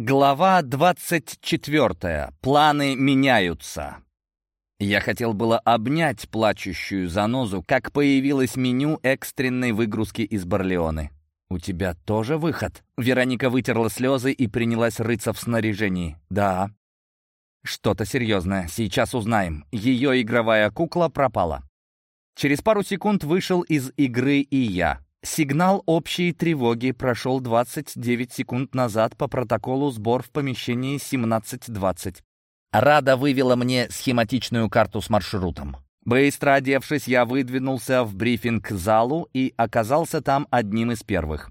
Глава 24. Планы меняются. Я хотел было обнять плачущую занозу, как появилось меню экстренной выгрузки из Барлеоны. «У тебя тоже выход?» Вероника вытерла слезы и принялась рыться в снаряжении. «Да». «Что-то серьезное. Сейчас узнаем. Ее игровая кукла пропала». Через пару секунд вышел из игры и я. Сигнал общей тревоги прошел 29 секунд назад по протоколу сбор в помещении 1720. Рада вывела мне схематичную карту с маршрутом. Быстро одевшись, я выдвинулся в брифинг-залу и оказался там одним из первых.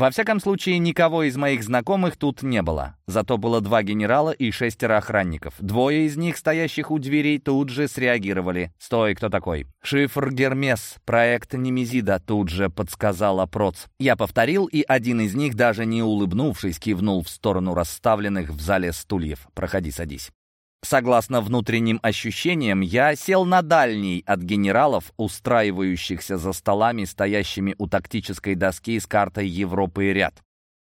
Во всяком случае, никого из моих знакомых тут не было. Зато было два генерала и шестеро охранников. Двое из них, стоящих у дверей, тут же среагировали. «Стой, кто такой?» «Шифр Гермес, проект Немезида», тут же подсказала Проц. Я повторил, и один из них, даже не улыбнувшись, кивнул в сторону расставленных в зале стульев. «Проходи, садись». Согласно внутренним ощущениям, я сел на дальний от генералов, устраивающихся за столами, стоящими у тактической доски с картой Европы ряд.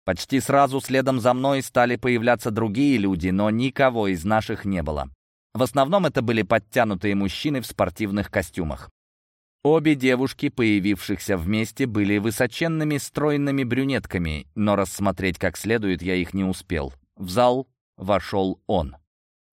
Почти сразу следом за мной стали появляться другие люди, но никого из наших не было. В основном это были подтянутые мужчины в спортивных костюмах. Обе девушки, появившихся вместе, были высоченными стройными брюнетками, но рассмотреть как следует я их не успел. В зал вошел он.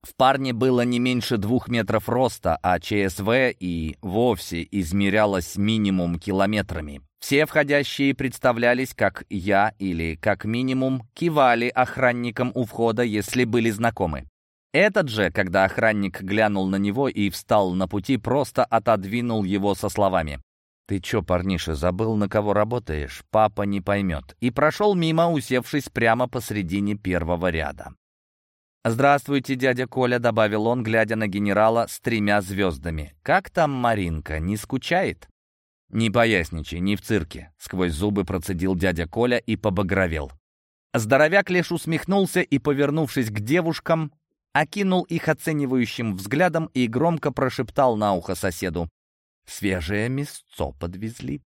В парне было не меньше двух метров роста, а ЧСВ и вовсе измерялось минимум километрами. Все входящие представлялись как я или, как минимум, кивали охранникам у входа, если были знакомы. Этот же, когда охранник глянул на него и встал на пути, просто отодвинул его со словами. «Ты чё, парниша, забыл, на кого работаешь? Папа не поймет». И прошел мимо, усевшись прямо посредине первого ряда. «Здравствуйте, дядя Коля», — добавил он, глядя на генерала с тремя звездами. «Как там Маринка, не скучает?» «Не поясничай, не в цирке», — сквозь зубы процедил дядя Коля и побагровел. Здоровяк лишь усмехнулся и, повернувшись к девушкам, окинул их оценивающим взглядом и громко прошептал на ухо соседу. «Свежее мясцо подвезли».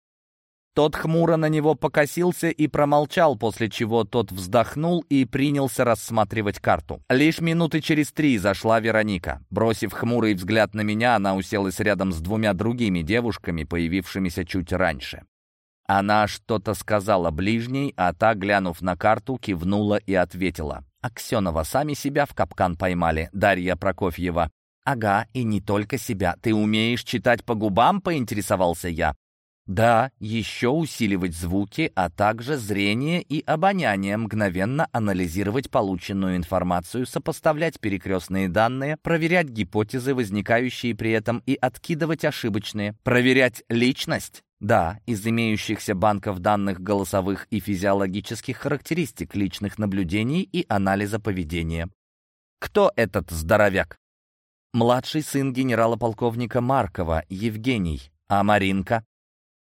Тот хмуро на него покосился и промолчал, после чего тот вздохнул и принялся рассматривать карту. Лишь минуты через три зашла Вероника. Бросив хмурый взгляд на меня, она уселась рядом с двумя другими девушками, появившимися чуть раньше. Она что-то сказала ближней, а та, глянув на карту, кивнула и ответила. «Аксенова, сами себя в капкан поймали, Дарья Прокофьева». «Ага, и не только себя. Ты умеешь читать по губам?» — поинтересовался я. Да, еще усиливать звуки, а также зрение и обоняние, мгновенно анализировать полученную информацию, сопоставлять перекрестные данные, проверять гипотезы, возникающие при этом, и откидывать ошибочные. Проверять личность? Да, из имеющихся банков данных голосовых и физиологических характеристик личных наблюдений и анализа поведения. Кто этот здоровяк? Младший сын генерала-полковника Маркова, Евгений. А Маринка?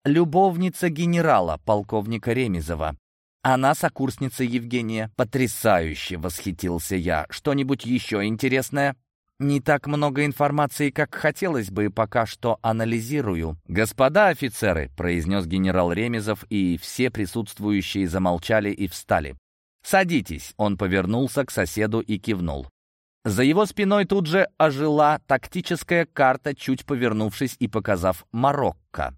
Любовница генерала, полковника Ремезова. Она сокурсница Евгения. Потрясающе, восхитился я. Что-нибудь еще интересное? Не так много информации, как хотелось бы, пока что анализирую. «Господа офицеры», — произнес генерал Ремезов, и все присутствующие замолчали и встали. «Садитесь», — он повернулся к соседу и кивнул. За его спиной тут же ожила тактическая карта, чуть повернувшись и показав Марокко.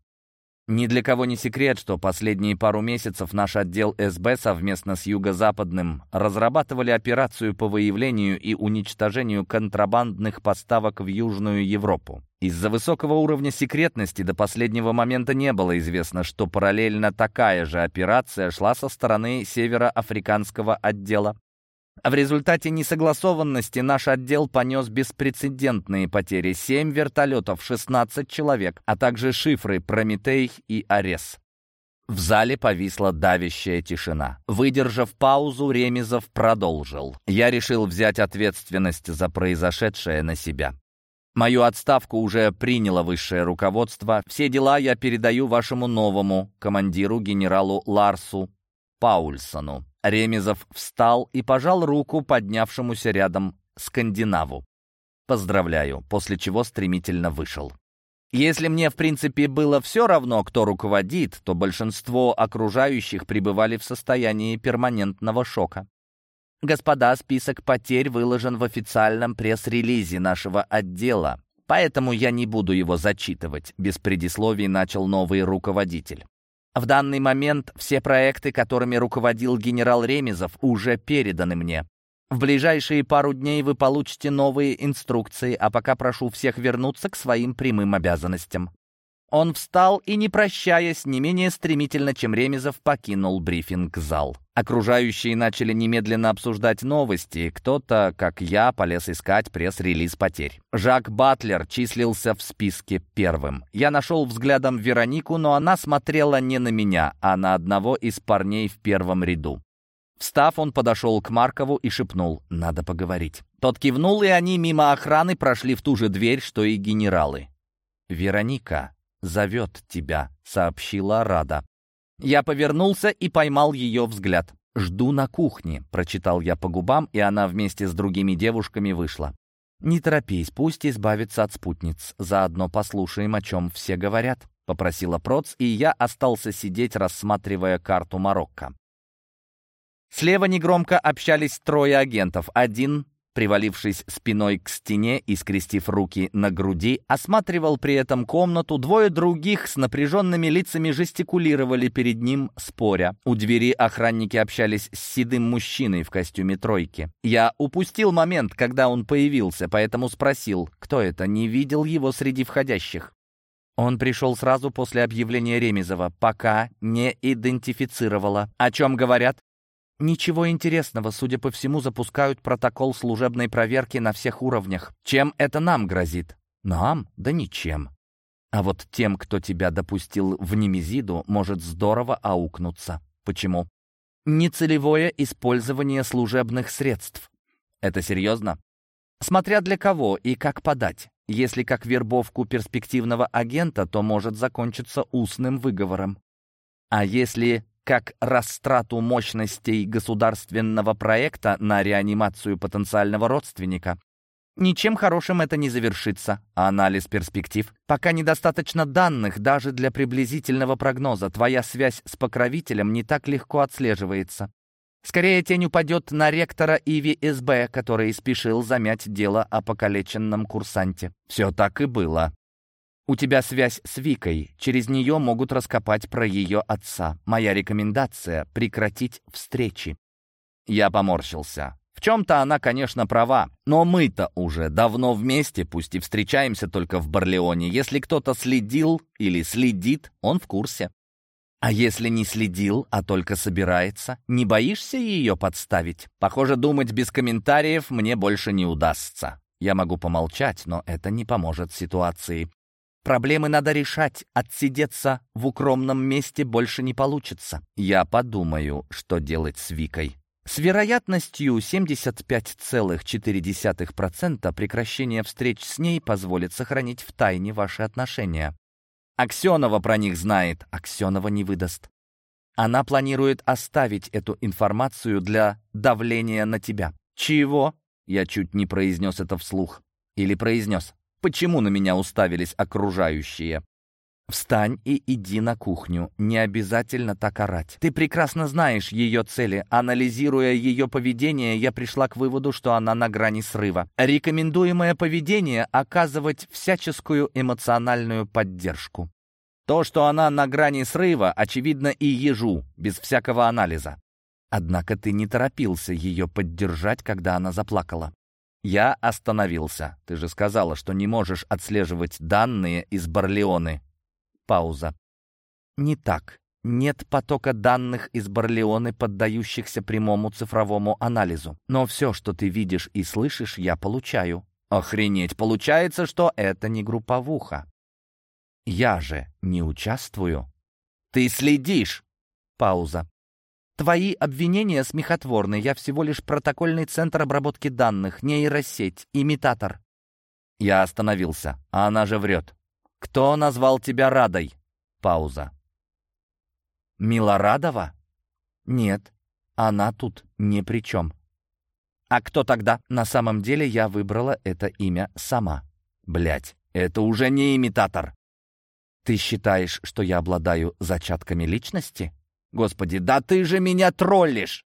Ни для кого не секрет, что последние пару месяцев наш отдел СБ совместно с Юго-Западным разрабатывали операцию по выявлению и уничтожению контрабандных поставок в Южную Европу. Из-за высокого уровня секретности до последнего момента не было известно, что параллельно такая же операция шла со стороны североафриканского отдела в результате несогласованности наш отдел понес беспрецедентные потери. Семь вертолетов, 16 человек, а также шифры «Прометей» и «Арес». В зале повисла давящая тишина. Выдержав паузу, Ремезов продолжил. «Я решил взять ответственность за произошедшее на себя. Мою отставку уже приняло высшее руководство. Все дела я передаю вашему новому командиру, генералу Ларсу Паульсону. Ремезов встал и пожал руку поднявшемуся рядом скандинаву. «Поздравляю», после чего стремительно вышел. Если мне, в принципе, было все равно, кто руководит, то большинство окружающих пребывали в состоянии перманентного шока. Господа, список потерь выложен в официальном пресс-релизе нашего отдела, поэтому я не буду его зачитывать», — без предисловий начал новый руководитель. В данный момент все проекты, которыми руководил генерал Ремезов, уже переданы мне. В ближайшие пару дней вы получите новые инструкции, а пока прошу всех вернуться к своим прямым обязанностям». Он встал и, не прощаясь, не менее стремительно, чем Ремезов, покинул брифинг-зал. Окружающие начали немедленно обсуждать новости. Кто-то, как я, полез искать пресс-релиз потерь. Жак Батлер числился в списке первым. Я нашел взглядом Веронику, но она смотрела не на меня, а на одного из парней в первом ряду. Встав, он подошел к Маркову и шепнул «надо поговорить». Тот кивнул, и они мимо охраны прошли в ту же дверь, что и генералы. «Вероника зовет тебя», — сообщила Рада. Я повернулся и поймал ее взгляд. «Жду на кухне», — прочитал я по губам, и она вместе с другими девушками вышла. «Не торопись, пусть избавится от спутниц. Заодно послушаем, о чем все говорят», — попросила Проц, и я остался сидеть, рассматривая карту Марокко. Слева негромко общались трое агентов. Один, привалившись спиной к стене и скрестив руки на груди, осматривал при этом комнату. Двое других с напряженными лицами жестикулировали перед ним, споря. У двери охранники общались с седым мужчиной в костюме тройки. Я упустил момент, когда он появился, поэтому спросил, кто это, не видел его среди входящих. Он пришел сразу после объявления Ремезова, пока не идентифицировала. О чем говорят? Ничего интересного, судя по всему, запускают протокол служебной проверки на всех уровнях. Чем это нам грозит? Нам? Да ничем. А вот тем, кто тебя допустил в Немезиду, может здорово аукнуться. Почему? Нецелевое использование служебных средств. Это серьезно? Смотря для кого и как подать. Если как вербовку перспективного агента, то может закончиться устным выговором. А если как растрату мощностей государственного проекта на реанимацию потенциального родственника. Ничем хорошим это не завершится. Анализ перспектив. Пока недостаточно данных даже для приблизительного прогноза. Твоя связь с покровителем не так легко отслеживается. Скорее тень упадет на ректора Иви СБ, который спешил замять дело о покалеченном курсанте. Все так и было. У тебя связь с Викой. Через нее могут раскопать про ее отца. Моя рекомендация — прекратить встречи». Я поморщился. В чем-то она, конечно, права, но мы-то уже давно вместе, пусть и встречаемся только в Барлеоне. Если кто-то следил или следит, он в курсе. А если не следил, а только собирается, не боишься ее подставить? Похоже, думать без комментариев мне больше не удастся. Я могу помолчать, но это не поможет ситуации. Проблемы надо решать, отсидеться в укромном месте больше не получится. Я подумаю, что делать с Викой. С вероятностью 75,4% прекращение встреч с ней позволит сохранить в тайне ваши отношения. Аксенова про них знает, Аксенова не выдаст. Она планирует оставить эту информацию для давления на тебя. Чего? Я чуть не произнес это вслух. Или произнес. Почему на меня уставились окружающие? Встань и иди на кухню. Не обязательно так орать. Ты прекрасно знаешь ее цели. Анализируя ее поведение, я пришла к выводу, что она на грани срыва. Рекомендуемое поведение — оказывать всяческую эмоциональную поддержку. То, что она на грани срыва, очевидно и ежу, без всякого анализа. Однако ты не торопился ее поддержать, когда она заплакала. Я остановился. Ты же сказала, что не можешь отслеживать данные из Барлеоны. Пауза. Не так. Нет потока данных из Барлеоны, поддающихся прямому цифровому анализу. Но все, что ты видишь и слышишь, я получаю. Охренеть, получается, что это не групповуха. Я же не участвую. Ты следишь. Пауза. Твои обвинения смехотворны. Я всего лишь протокольный центр обработки данных, нейросеть, имитатор. Я остановился, а она же врет. Кто назвал тебя Радой? Пауза. Милорадова? Нет, она тут ни при чем. А кто тогда? На самом деле я выбрала это имя сама. Блять, это уже не имитатор. Ты считаешь, что я обладаю зачатками личности? Господи, да ты же меня троллишь!»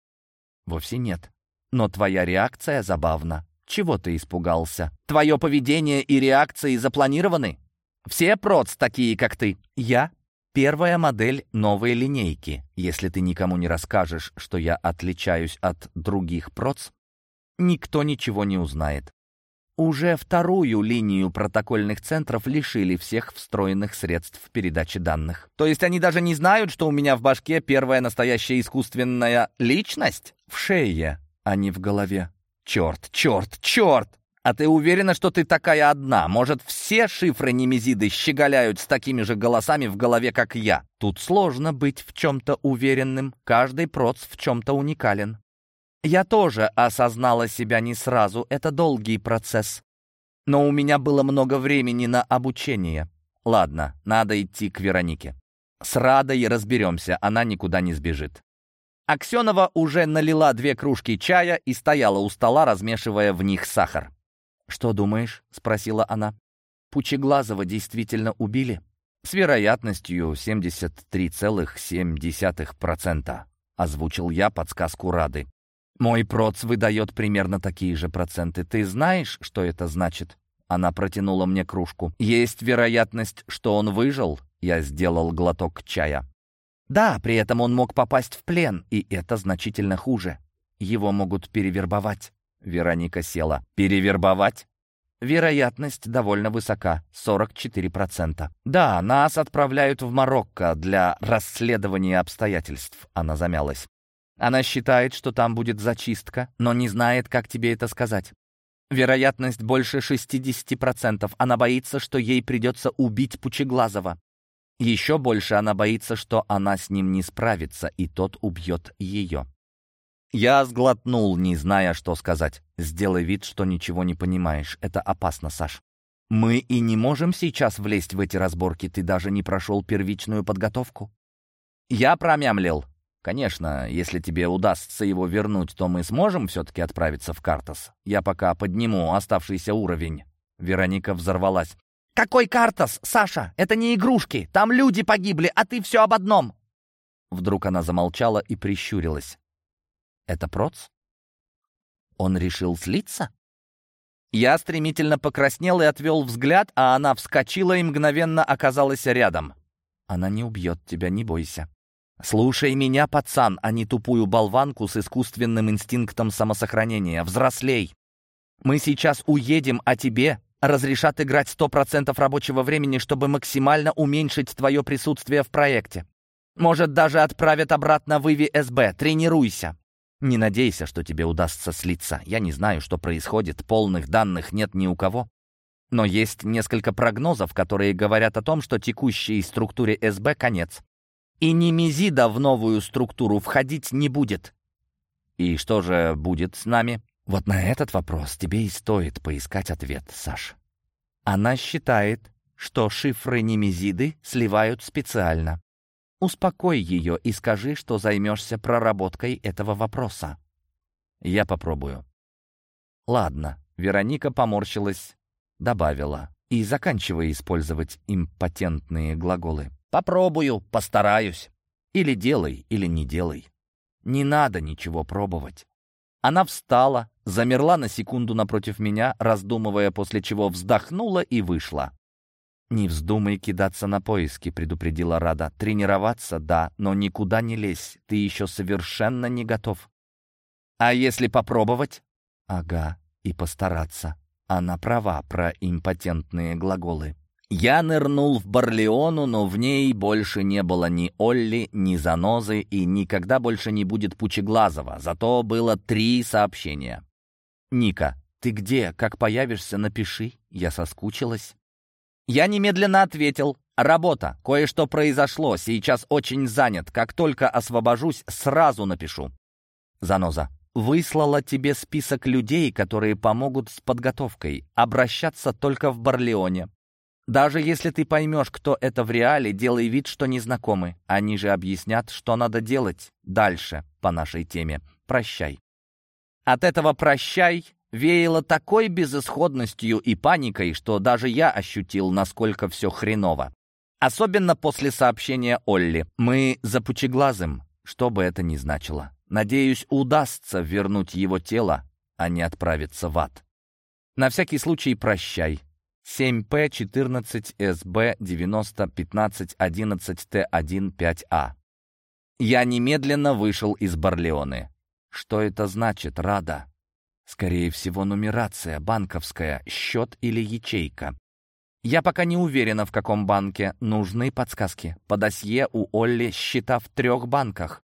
«Вовсе нет. Но твоя реакция забавна. Чего ты испугался? Твое поведение и реакции запланированы? Все проц такие, как ты. Я Первая модель новой линейки. Если ты никому не расскажешь, что я отличаюсь от других проц, никто ничего не узнает. Уже вторую линию протокольных центров лишили всех встроенных средств передачи данных. То есть они даже не знают, что у меня в башке первая настоящая искусственная личность? В шее, а не в голове. Черт, черт, черт! А ты уверена, что ты такая одна? Может, все шифры Немезиды щеголяют с такими же голосами в голове, как я? Тут сложно быть в чем-то уверенным. Каждый проц в чем-то уникален. Я тоже осознала себя не сразу. Это долгий процесс. Но у меня было много времени на обучение. Ладно, надо идти к Веронике. С Радой разберемся, она никуда не сбежит. Аксенова уже налила две кружки чая и стояла у стола, размешивая в них сахар. «Что думаешь?» — спросила она. «Пучеглазого действительно убили?» «С вероятностью 73,7%, — озвучил я подсказку Рады. «Мой проц выдает примерно такие же проценты. Ты знаешь, что это значит?» Она протянула мне кружку. «Есть вероятность, что он выжил?» Я сделал глоток чая. «Да, при этом он мог попасть в плен, и это значительно хуже. Его могут перевербовать». Вероника села. «Перевербовать?» Вероятность довольно высока, 44%. Да, нас отправляют в Марокко для расследования обстоятельств. Она замялась. Она считает, что там будет зачистка, но не знает, как тебе это сказать. Вероятность больше 60%. Она боится, что ей придется убить Пучеглазова. Еще больше она боится, что она с ним не справится, и тот убьет ее. Я сглотнул, не зная, что сказать. «Сделай вид, что ничего не понимаешь. Это опасно, Саш. Мы и не можем сейчас влезть в эти разборки. Ты даже не прошел первичную подготовку». Я промямлил. «Конечно, если тебе удастся его вернуть, то мы сможем все-таки отправиться в Картас. Я пока подниму оставшийся уровень». Вероника взорвалась. «Какой Картас, Саша? Это не игрушки. Там люди погибли, а ты все об одном». Вдруг она замолчала и прищурилась. Это Проц? Он решил слиться? Я стремительно покраснел и отвел взгляд, а она вскочила и мгновенно оказалась рядом. Она не убьет тебя, не бойся. Слушай меня, пацан, а не тупую болванку с искусственным инстинктом самосохранения. Взрослей. Мы сейчас уедем, а тебе разрешат играть сто процентов рабочего времени, чтобы максимально уменьшить твое присутствие в проекте. Может, даже отправят обратно в Иви СБ. Тренируйся. Не надейся, что тебе удастся слиться. Я не знаю, что происходит, полных данных нет ни у кого. Но есть несколько прогнозов, которые говорят о том, что текущей структуре СБ конец. И Немезида в новую структуру входить не будет. И что же будет с нами? Вот на этот вопрос тебе и стоит поискать ответ, Саш. Она считает, что шифры Немезиды сливают специально. Успокой ее и скажи, что займешься проработкой этого вопроса. Я попробую. Ладно, Вероника поморщилась, добавила. И заканчивай использовать импотентные глаголы. Попробую, постараюсь. Или делай, или не делай. Не надо ничего пробовать. Она встала, замерла на секунду напротив меня, раздумывая, после чего вздохнула и вышла. «Не вздумай кидаться на поиски», — предупредила Рада. «Тренироваться — да, но никуда не лезь. Ты еще совершенно не готов». «А если попробовать?» «Ага, и постараться». Она права про импотентные глаголы. Я нырнул в Барлеону, но в ней больше не было ни Олли, ни Занозы и никогда больше не будет Пучеглазова. Зато было три сообщения. «Ника, ты где? Как появишься, напиши». Я соскучилась. Я немедленно ответил. «Работа. Кое-что произошло. Сейчас очень занят. Как только освобожусь, сразу напишу». Заноза. «Выслала тебе список людей, которые помогут с подготовкой. Обращаться только в Барлеоне. Даже если ты поймешь, кто это в реале, делай вид, что незнакомы. Они же объяснят, что надо делать дальше по нашей теме. Прощай». От этого «прощай» веяло такой безысходностью и паникой, что даже я ощутил, насколько все хреново. Особенно после сообщения Олли. Мы за пучеглазым, что бы это ни значило. Надеюсь, удастся вернуть его тело, а не отправиться в ад. На всякий случай прощай. 7П-14СБ-90-15-11Т1-5А. Я немедленно вышел из Барлеоны. Что это значит, Рада? Скорее всего, нумерация, банковская, счет или ячейка. Я пока не уверена, в каком банке. Нужны подсказки. По досье у Олли счета в трех банках.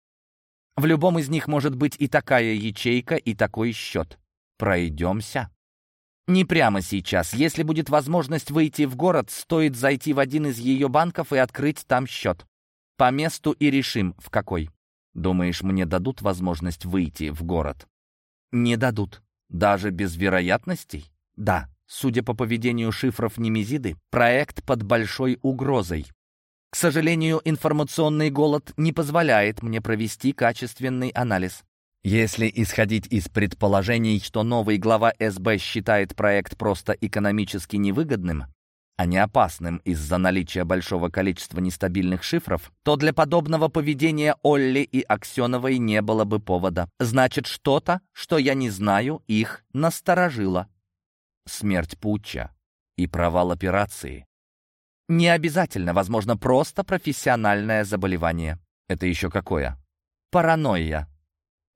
В любом из них может быть и такая ячейка, и такой счет. Пройдемся. Не прямо сейчас. Если будет возможность выйти в город, стоит зайти в один из ее банков и открыть там счет. По месту и решим, в какой. Думаешь, мне дадут возможность выйти в город? Не дадут. Даже без вероятностей? Да. Судя по поведению шифров Немезиды, проект под большой угрозой. К сожалению, информационный голод не позволяет мне провести качественный анализ. Если исходить из предположений, что новый глава СБ считает проект просто экономически невыгодным, а не опасным из-за наличия большого количества нестабильных шифров, то для подобного поведения Олли и Аксеновой не было бы повода. Значит, что-то, что я не знаю, их насторожило. Смерть Путча и провал операции. Не обязательно, возможно, просто профессиональное заболевание. Это еще какое? Паранойя.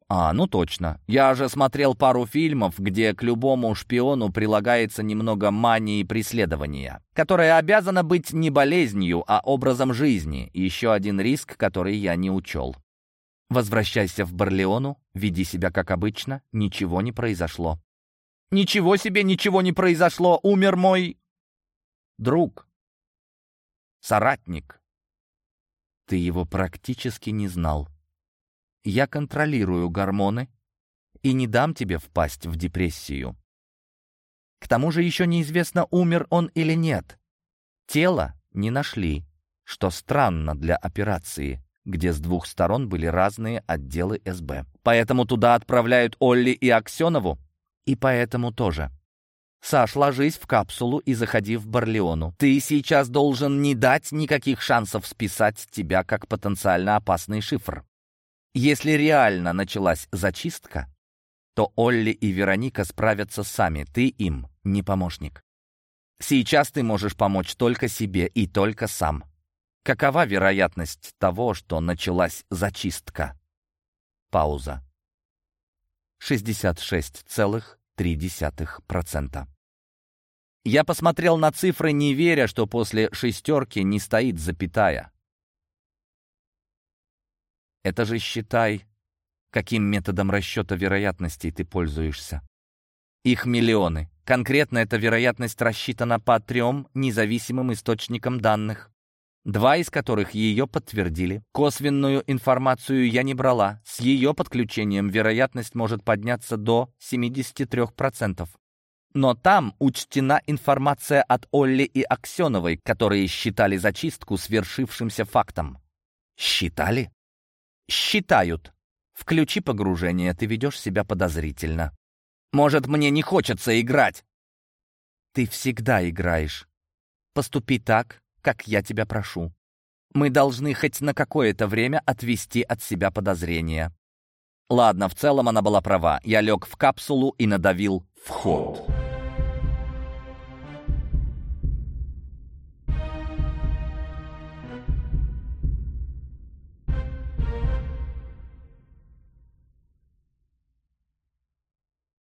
А, ну точно. Я же смотрел пару фильмов, где к любому шпиону прилагается немного мании преследования, которая обязана быть не болезнью, а образом жизни. Еще один риск, который я не учел. Возвращайся в Барлеону, веди себя как обычно, ничего не произошло. Ничего себе, ничего не произошло, умер мой друг, соратник. Ты его практически не знал. Я контролирую гормоны и не дам тебе впасть в депрессию. К тому же еще неизвестно, умер он или нет. Тело не нашли, что странно для операции, где с двух сторон были разные отделы СБ. Поэтому туда отправляют Олли и Аксенову, и поэтому тоже. Саш, ложись в капсулу и заходи в Барлеону. Ты сейчас должен не дать никаких шансов списать тебя как потенциально опасный шифр. Если реально началась зачистка, то Олли и Вероника справятся сами, ты им не помощник. Сейчас ты можешь помочь только себе и только сам. Какова вероятность того, что началась зачистка? Пауза. 66,3%. Я посмотрел на цифры, не веря, что после шестерки не стоит запятая. Это же считай, каким методом расчета вероятностей ты пользуешься. Их миллионы. Конкретно эта вероятность рассчитана по трем независимым источникам данных, два из которых ее подтвердили. Косвенную информацию я не брала. С ее подключением вероятность может подняться до 73%. Но там учтена информация от Олли и Аксеновой, которые считали зачистку свершившимся фактом. Считали? Считают. Включи погружение, ты ведешь себя подозрительно. Может, мне не хочется играть? Ты всегда играешь. Поступи так, как я тебя прошу. Мы должны хоть на какое-то время отвести от себя подозрения. Ладно, в целом она была права. Я лег в капсулу и надавил «Вход».